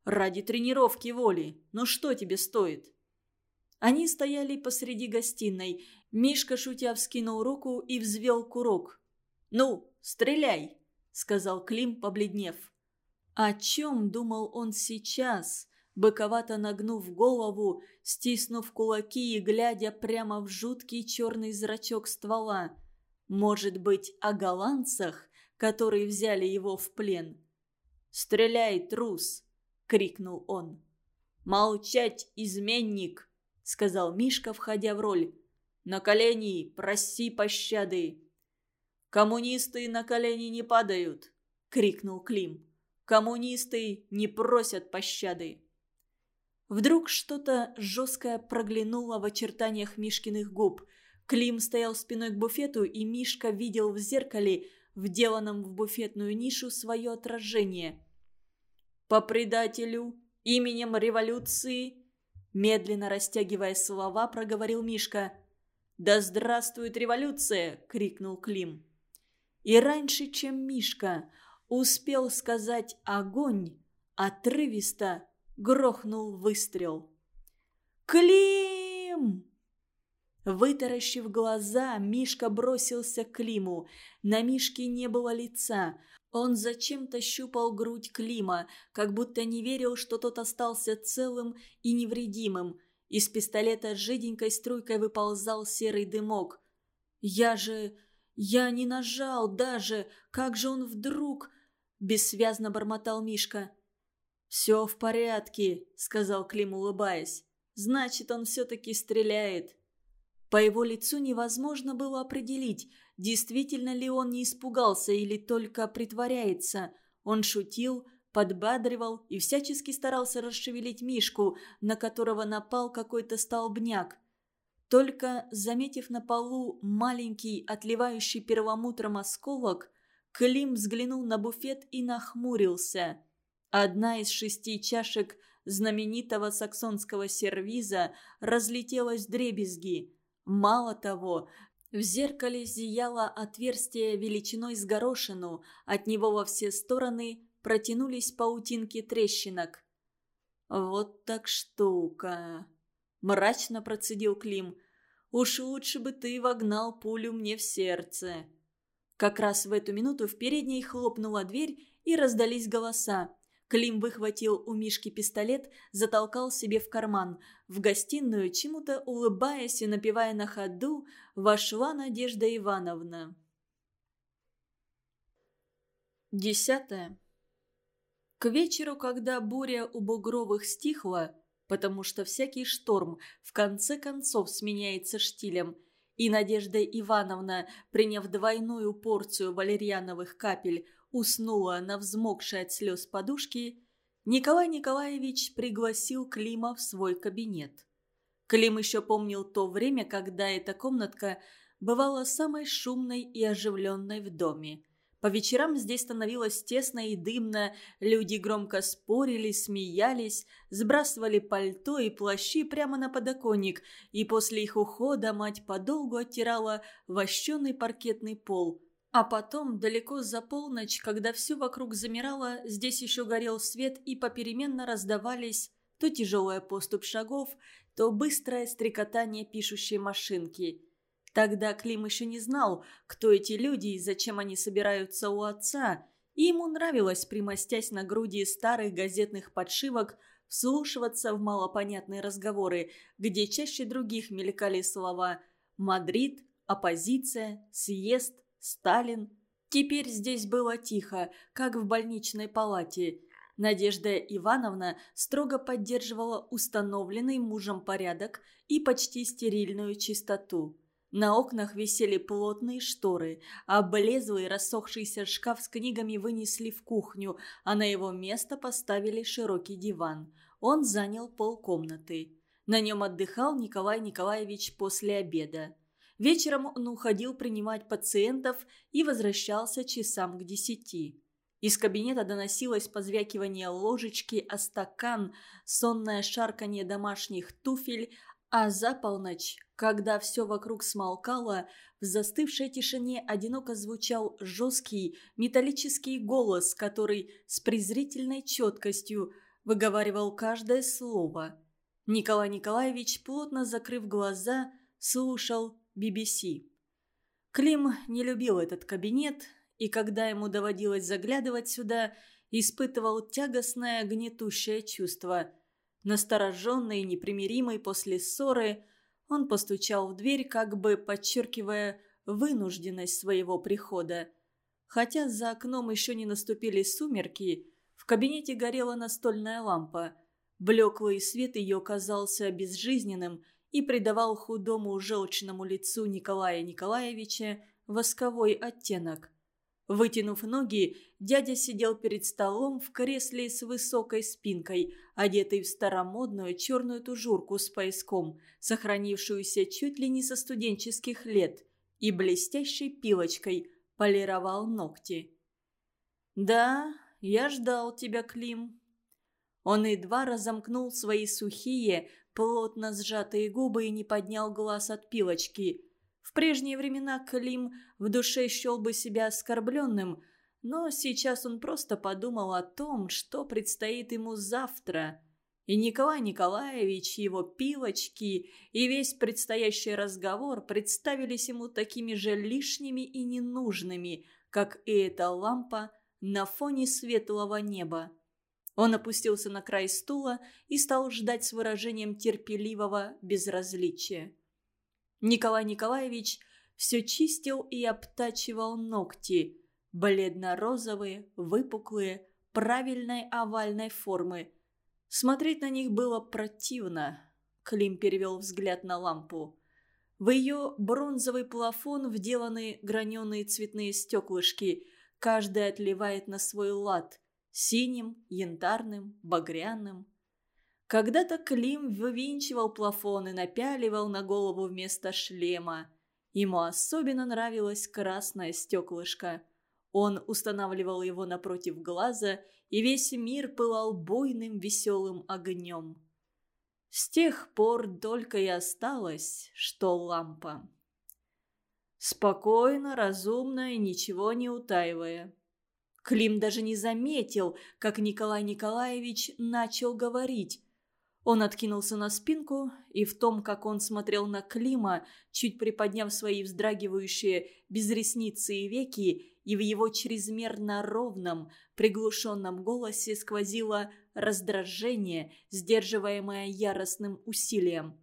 «Ради тренировки воли. Ну что тебе стоит?» Они стояли посреди гостиной. Мишка, шутя, вскинул руку и взвел курок. «Ну, стреляй!» — сказал Клим, побледнев. О чем думал он сейчас? Быковато нагнув голову, стиснув кулаки и глядя прямо в жуткий черный зрачок ствола. Может быть, о голландцах, которые взяли его в плен? «Стреляй, трус!» — крикнул он. «Молчать, изменник!» — сказал Мишка, входя в роль. «На колени, проси пощады!» «Коммунисты на колени не падают!» — крикнул Клим. «Коммунисты не просят пощады!» Вдруг что-то жесткое проглянуло в очертаниях Мишкиных губ. Клим стоял спиной к буфету, и Мишка видел в зеркале, вделанном в буфетную нишу, свое отражение. «По предателю, именем революции», медленно растягивая слова, проговорил Мишка. «Да здравствует революция!» — крикнул Клим. И раньше, чем Мишка успел сказать «огонь», отрывисто грохнул выстрел. «Клим!» Вытаращив глаза, Мишка бросился к Климу. На Мишке не было лица. Он зачем-то щупал грудь Клима, как будто не верил, что тот остался целым и невредимым. Из пистолета жиденькой струйкой выползал серый дымок. «Я же... я не нажал даже! Как же он вдруг...» Бессвязно бормотал Мишка. «Все в порядке», — сказал Клим, улыбаясь. «Значит, он все-таки стреляет». По его лицу невозможно было определить, действительно ли он не испугался или только притворяется. Он шутил, подбадривал и всячески старался расшевелить Мишку, на которого напал какой-то столбняк. Только, заметив на полу маленький, отливающий перламутром осколок, Клим взглянул на буфет и нахмурился. Одна из шести чашек знаменитого саксонского сервиза разлетелась дребезги. Мало того, в зеркале зияло отверстие величиной с горошину, от него во все стороны протянулись паутинки трещинок. «Вот так штука!» – мрачно процедил Клим. «Уж лучше бы ты вогнал пулю мне в сердце». Как раз в эту минуту в передней хлопнула дверь и раздались голоса. Клим выхватил у Мишки пистолет, затолкал себе в карман. В гостиную, чему-то улыбаясь и напевая на ходу, вошла Надежда Ивановна. Десятое. К вечеру, когда буря у Бугровых стихла, потому что всякий шторм в конце концов сменяется штилем, и Надежда Ивановна, приняв двойную порцию валерьяновых капель, уснула на взмокшей от слез подушке, Николай Николаевич пригласил Клима в свой кабинет. Клим еще помнил то время, когда эта комнатка бывала самой шумной и оживленной в доме. По вечерам здесь становилось тесно и дымно, люди громко спорили, смеялись, сбрасывали пальто и плащи прямо на подоконник, и после их ухода мать подолгу оттирала вощеный паркетный пол – а потом, далеко за полночь, когда все вокруг замирало, здесь еще горел свет и попеременно раздавались то тяжелая поступ шагов, то быстрое стрекотание пишущей машинки. Тогда Клим еще не знал, кто эти люди и зачем они собираются у отца, и ему нравилось, примостясь на груди старых газетных подшивок, вслушиваться в малопонятные разговоры, где чаще других мелькали слова «Мадрид», «Оппозиция», «Съезд», Сталин. Теперь здесь было тихо, как в больничной палате. Надежда Ивановна строго поддерживала установленный мужем порядок и почти стерильную чистоту. На окнах висели плотные шторы, а облезлый рассохшийся шкаф с книгами вынесли в кухню, а на его место поставили широкий диван. Он занял полкомнаты. На нем отдыхал Николай Николаевич после обеда. Вечером он уходил принимать пациентов и возвращался часам к десяти. Из кабинета доносилось позвякивание ложечки о стакан, сонное шарканье домашних туфель, а за полночь, когда все вокруг смолкало, в застывшей тишине одиноко звучал жесткий металлический голос, который с презрительной четкостью выговаривал каждое слово. Николай Николаевич, плотно закрыв глаза, слушал BBC. Клим не любил этот кабинет, и когда ему доводилось заглядывать сюда, испытывал тягостное гнетущее чувство – Настороженный и непримиримый после ссоры, он постучал в дверь, как бы подчеркивая вынужденность своего прихода. Хотя за окном еще не наступили сумерки, в кабинете горела настольная лампа. Блеклый свет ее казался безжизненным и придавал худому желчному лицу Николая Николаевича восковой оттенок. Вытянув ноги, дядя сидел перед столом в кресле с высокой спинкой, одетый в старомодную черную тужурку с пояском, сохранившуюся чуть ли не со студенческих лет, и блестящей пилочкой полировал ногти. «Да, я ждал тебя, Клим». Он едва разомкнул свои сухие, плотно сжатые губы и не поднял глаз от пилочки – в прежние времена Клим в душе счел бы себя оскорбленным, но сейчас он просто подумал о том, что предстоит ему завтра. И Николай Николаевич, его пилочки и весь предстоящий разговор представились ему такими же лишними и ненужными, как и эта лампа на фоне светлого неба. Он опустился на край стула и стал ждать с выражением терпеливого безразличия. Николай Николаевич все чистил и обтачивал ногти. Бледно-розовые, выпуклые, правильной овальной формы. Смотреть на них было противно. Клим перевел взгляд на лампу. В ее бронзовый плафон вделаны граненые цветные стеклышки. Каждая отливает на свой лад. Синим, янтарным, багряным. Когда-то Клим вывинчивал плафон и напяливал на голову вместо шлема. Ему особенно нравилось красное стеклышко. Он устанавливал его напротив глаза, и весь мир пылал буйным веселым огнем. С тех пор только и осталось, что лампа. Спокойно, разумно и ничего не утаивая. Клим даже не заметил, как Николай Николаевич начал говорить, он откинулся на спинку, и в том, как он смотрел на Клима, чуть приподняв свои вздрагивающие без ресницы и веки, и в его чрезмерно ровном, приглушенном голосе сквозило раздражение, сдерживаемое яростным усилием.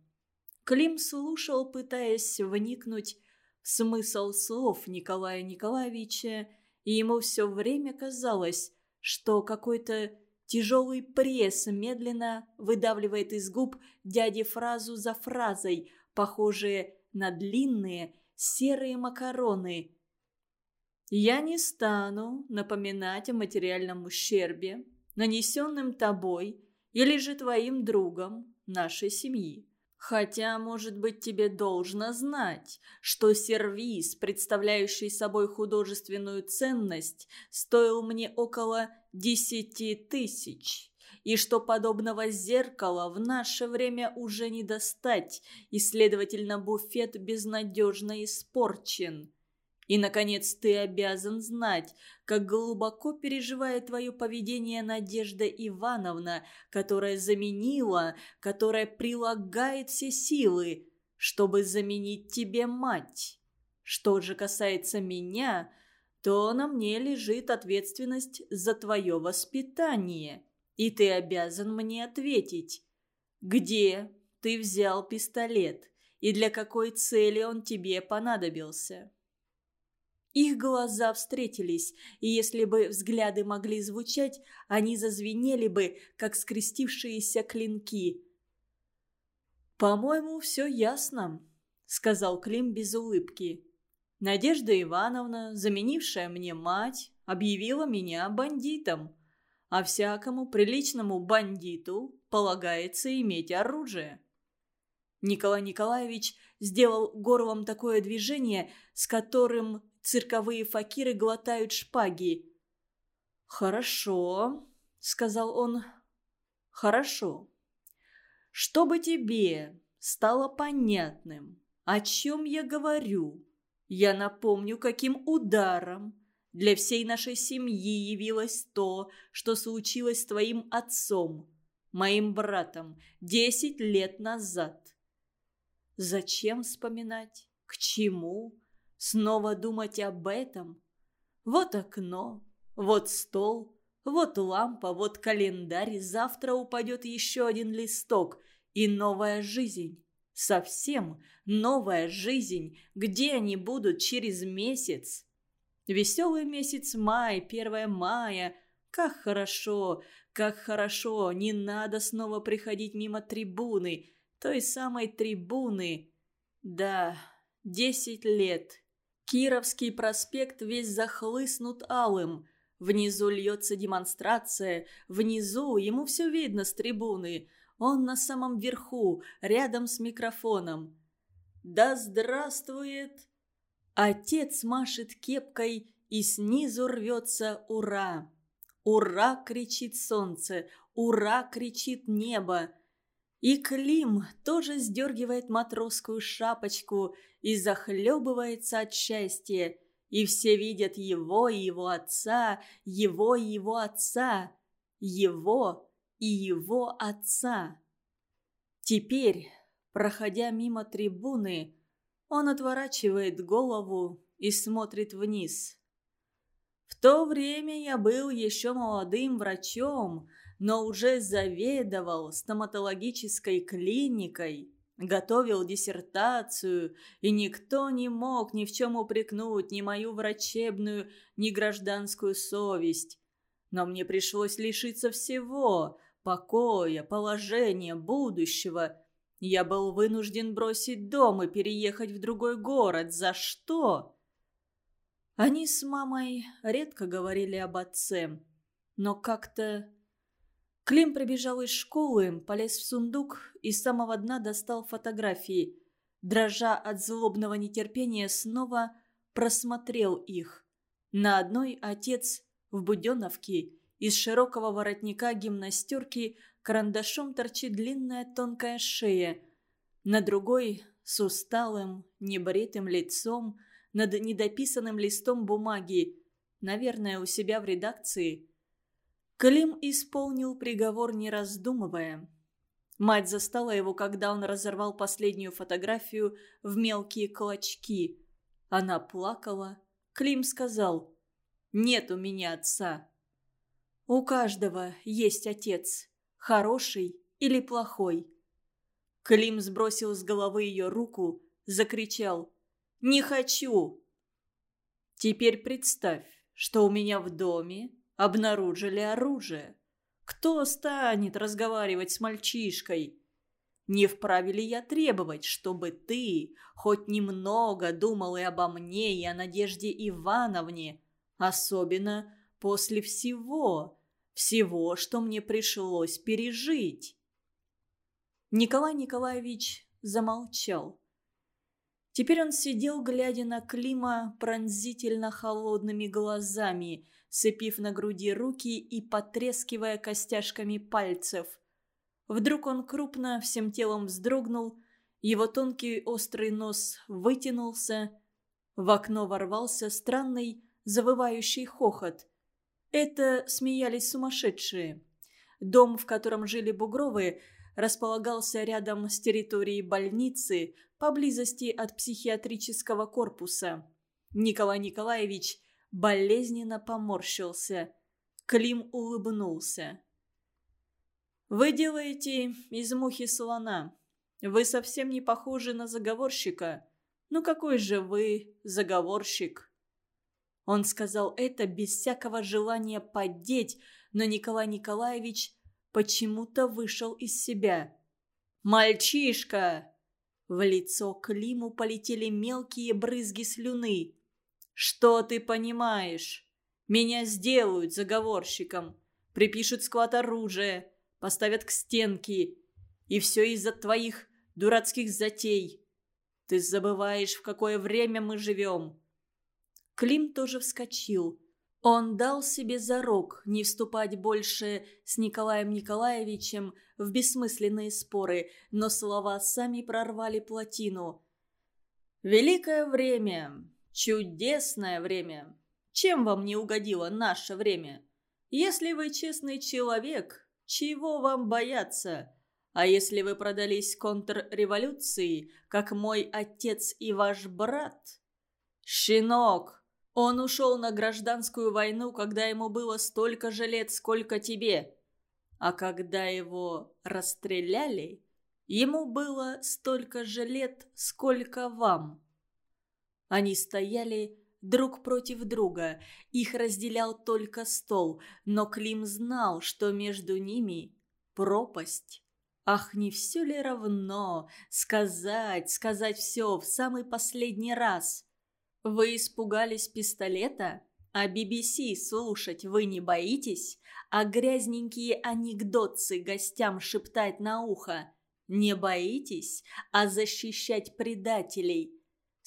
Клим слушал, пытаясь вникнуть в смысл слов Николая Николаевича, и ему все время казалось, что какой-то Тяжелый пресс медленно выдавливает из губ дяди фразу за фразой, похожие на длинные серые макароны. «Я не стану напоминать о материальном ущербе, нанесенном тобой или же твоим другом нашей семьи. Хотя, может быть, тебе должно знать, что сервиз, представляющий собой художественную ценность, стоил мне около десяти тысяч, и что подобного зеркала в наше время уже не достать, и, следовательно, буфет безнадежно испорчен. И, наконец, ты обязан знать, как глубоко переживает твое поведение Надежда Ивановна, которая заменила, которая прилагает все силы, чтобы заменить тебе мать. Что же касается меня, то на мне лежит ответственность за твое воспитание, и ты обязан мне ответить, где ты взял пистолет и для какой цели он тебе понадобился». Их глаза встретились, и если бы взгляды могли звучать, они зазвенели бы, как скрестившиеся клинки. «По-моему, все ясно», — сказал Клим без улыбки. «Надежда Ивановна, заменившая мне мать, объявила меня бандитом. А всякому приличному бандиту полагается иметь оружие». Николай Николаевич сделал горлом такое движение, с которым цирковые факиры глотают шпаги. «Хорошо», — сказал он, — «хорошо. Чтобы тебе стало понятным, о чем я говорю, я напомню, каким ударом для всей нашей семьи явилось то, что случилось с твоим отцом, моим братом, десять лет назад. Зачем вспоминать? К чему? Снова думать об этом? Вот окно, вот стол, вот лампа, вот календарь. Завтра упадет еще один листок. И новая жизнь. Совсем новая жизнь. Где они будут через месяц? Веселый месяц май, 1 мая. Как хорошо, как хорошо. Не надо снова приходить мимо трибуны той самой трибуны. Да, десять лет. Кировский проспект весь захлыснут алым. Внизу льется демонстрация, внизу ему все видно с трибуны. Он на самом верху, рядом с микрофоном. «Да здравствует!» Отец машет кепкой, и снизу рвется «Ура!». «Ура!» кричит солнце, «Ура!» кричит небо. И Клим тоже сдергивает матросскую шапочку и захлебывается от счастья. И все видят его и его отца, его и его отца, его и его отца. Теперь, проходя мимо трибуны, он отворачивает голову и смотрит вниз. В то время я был еще молодым врачом, но уже заведовал стоматологической клиникой, готовил диссертацию, и никто не мог ни в чем упрекнуть ни мою врачебную, ни гражданскую совесть. Но мне пришлось лишиться всего – покоя, положения, будущего. Я был вынужден бросить дом и переехать в другой город. За что? Они с мамой редко говорили об отце, но как-то Клим прибежал из школы, полез в сундук и с самого дна достал фотографии. Дрожа от злобного нетерпения, снова просмотрел их. На одной отец в Буденовке из широкого воротника гимнастерки карандашом торчит длинная тонкая шея. На другой с усталым, небритым лицом над недописанным листом бумаги. Наверное, у себя в редакции – Клим исполнил приговор, не раздумывая. Мать застала его, когда он разорвал последнюю фотографию в мелкие клочки. Она плакала. Клим сказал, «Нет у меня отца». «У каждого есть отец, хороший или плохой». Клим сбросил с головы ее руку, закричал, «Не хочу!» «Теперь представь, что у меня в доме обнаружили оружие. Кто станет разговаривать с мальчишкой? Не вправе ли я требовать, чтобы ты хоть немного думал и обо мне, и о Надежде Ивановне, особенно после всего, всего, что мне пришлось пережить?» Николай Николаевич замолчал. Теперь он сидел, глядя на Клима пронзительно холодными глазами, сцепив на груди руки и потрескивая костяшками пальцев. Вдруг он крупно всем телом вздрогнул, его тонкий острый нос вытянулся, в окно ворвался странный завывающий хохот. Это смеялись сумасшедшие. Дом, в котором жили Бугровы, располагался рядом с территорией больницы, поблизости от психиатрического корпуса. Николай Николаевич болезненно поморщился. Клим улыбнулся. «Вы делаете из мухи слона. Вы совсем не похожи на заговорщика. Ну какой же вы заговорщик?» Он сказал это без всякого желания поддеть, но Николай Николаевич почему-то вышел из себя. «Мальчишка!» В лицо Климу полетели мелкие брызги слюны. «Что ты понимаешь? Меня сделают заговорщиком, припишут склад оружия, поставят к стенке. И все из-за твоих дурацких затей. Ты забываешь, в какое время мы живем». Клим тоже вскочил. Он дал себе зарок не вступать больше с Николаем Николаевичем в бессмысленные споры, но слова сами прорвали плотину. «Великое время! Чудесное время! Чем вам не угодило наше время? Если вы честный человек, чего вам бояться? А если вы продались контрреволюции, как мой отец и ваш брат? Щенок!» Он ушел на гражданскую войну, когда ему было столько же лет, сколько тебе. А когда его расстреляли, ему было столько же лет, сколько вам. Они стояли друг против друга, их разделял только стол, но Клим знал, что между ними пропасть. Ах, не все ли равно сказать, сказать все в самый последний раз? Вы испугались пистолета? А BBC слушать вы не боитесь? А грязненькие анекдотцы гостям шептать на ухо? Не боитесь? А защищать предателей?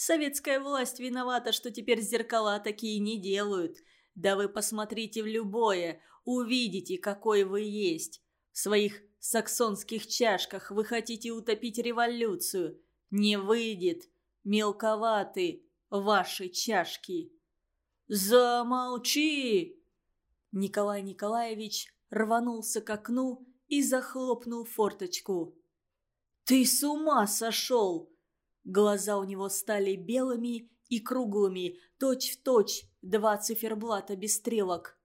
Советская власть виновата, что теперь зеркала такие не делают. Да вы посмотрите в любое, увидите, какой вы есть. В своих саксонских чашках вы хотите утопить революцию. Не выйдет. Мелковаты ваши чашки». «Замолчи!» Николай Николаевич рванулся к окну и захлопнул форточку. «Ты с ума сошел!» Глаза у него стали белыми и круглыми, точь-в-точь точь два циферблата без стрелок.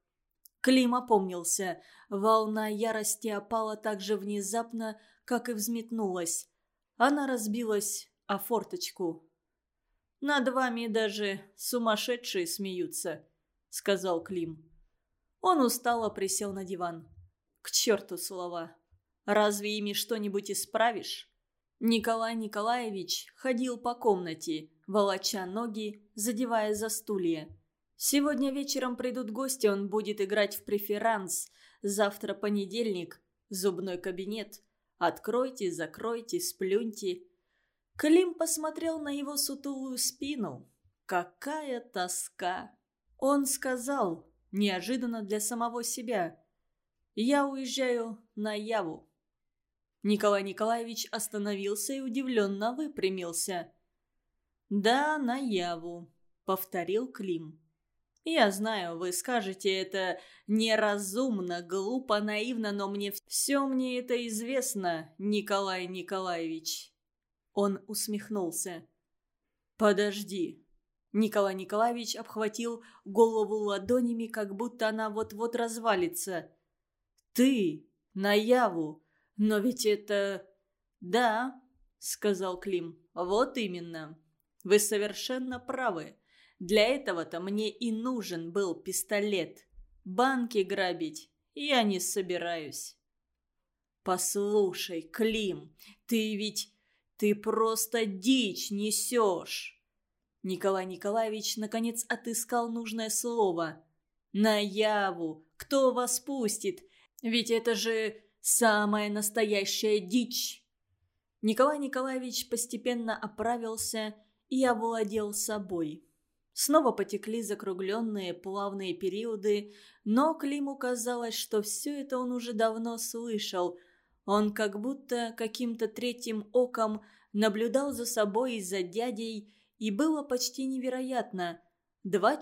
Клим опомнился. Волна ярости опала так же внезапно, как и взметнулась. Она разбилась о форточку. Над вами даже сумасшедшие смеются», — сказал Клим. Он устало присел на диван. «К черту слова! Разве ими что-нибудь исправишь?» Николай Николаевич ходил по комнате, волоча ноги, задевая за стулья. Сегодня вечером придут гости, он будет играть в преферанс. Завтра понедельник, зубной кабинет. Откройте, закройте, сплюньте. Клим посмотрел на его сутулую спину. Какая тоска! Он сказал, неожиданно для самого себя, «Я уезжаю на Яву». Николай Николаевич остановился и удивленно выпрямился. «Да, на Яву», — повторил Клим. «Я знаю, вы скажете это неразумно, глупо, наивно, но мне все мне это известно, Николай Николаевич». Он усмехнулся. «Подожди». Николай Николаевич обхватил голову ладонями, как будто она вот-вот развалится. «Ты? Наяву? Но ведь это...» «Да», — сказал Клим, — «вот именно. Вы совершенно правы. Для этого-то мне и нужен был пистолет. Банки грабить я не собираюсь». «Послушай, Клим, ты ведь ты просто дичь несешь!» Николай Николаевич наконец отыскал нужное слово. «Наяву! Кто вас пустит? Ведь это же самая настоящая дичь!» Николай Николаевич постепенно оправился и овладел собой. Снова потекли закругленные плавные периоды, но Климу казалось, что все это он уже давно слышал – он как будто каким-то третьим оком наблюдал за собой и за дядей, и было почти невероятно. Два